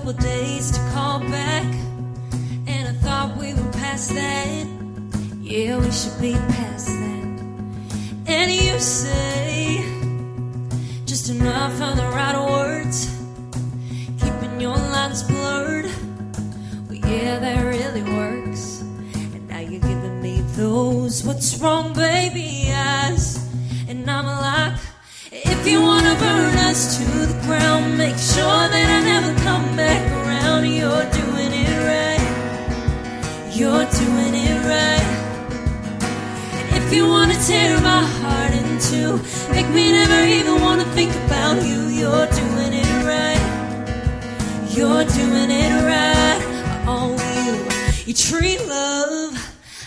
couple days to call back, and I thought we were past that. Yeah, we should be past that. And you say just enough of the right words, keeping your lines blurred. Well, yeah, that really works. And now you're giving me those what's wrong, baby eyes. And I'm like, if you wanna burn us if you wanna tear my heart in two, make me never even wanna think about you. You're doing it right. You're doing it right. Oh, you, you treat love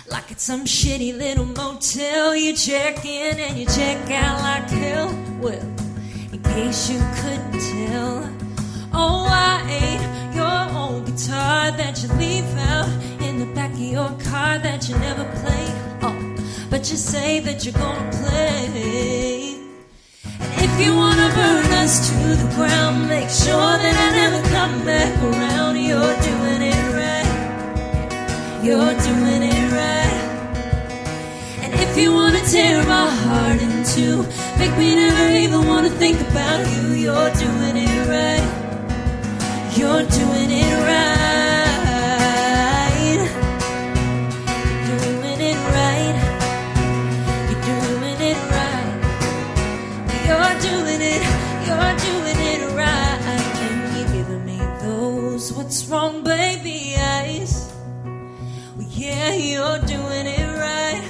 like it's some shitty little motel. You check in and you check out like hell. Well, in case you couldn't tell, oh, I ain't your old guitar that you leave out in the back of your car that you never play. But you say that you're gonna play. And if you wanna burn us to the ground, make sure that I never come back around. You're doing it right. You're doing it right. And if you wanna tear my heart in two, make me never even wanna think about you. You're doing it right. You're doing baby eyes. Well, yeah, you're doing it right.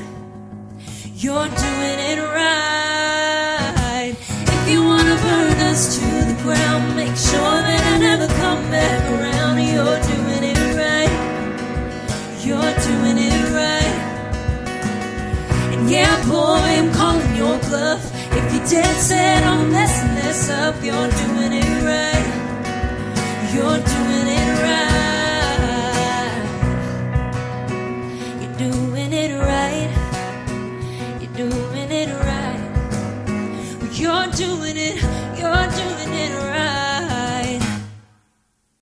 You're doing it right. If you wanna burn us to the ground, make sure that I never come back around. You're doing it right. You're doing it right. And yeah, boy, I'm calling your bluff. If you're dead set on messing this up, you're doing it right. You're doing doing it right. You're doing it right. You're doing it, you're doing it right.